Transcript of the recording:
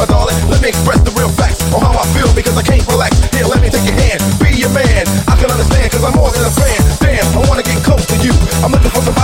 my darling. Let me express the real facts on how I feel because I can't relax. Here, let me take your hand. Be your man. I can understand because I'm more than a fan. Damn, I want to get close to you. I'm looking for somebody.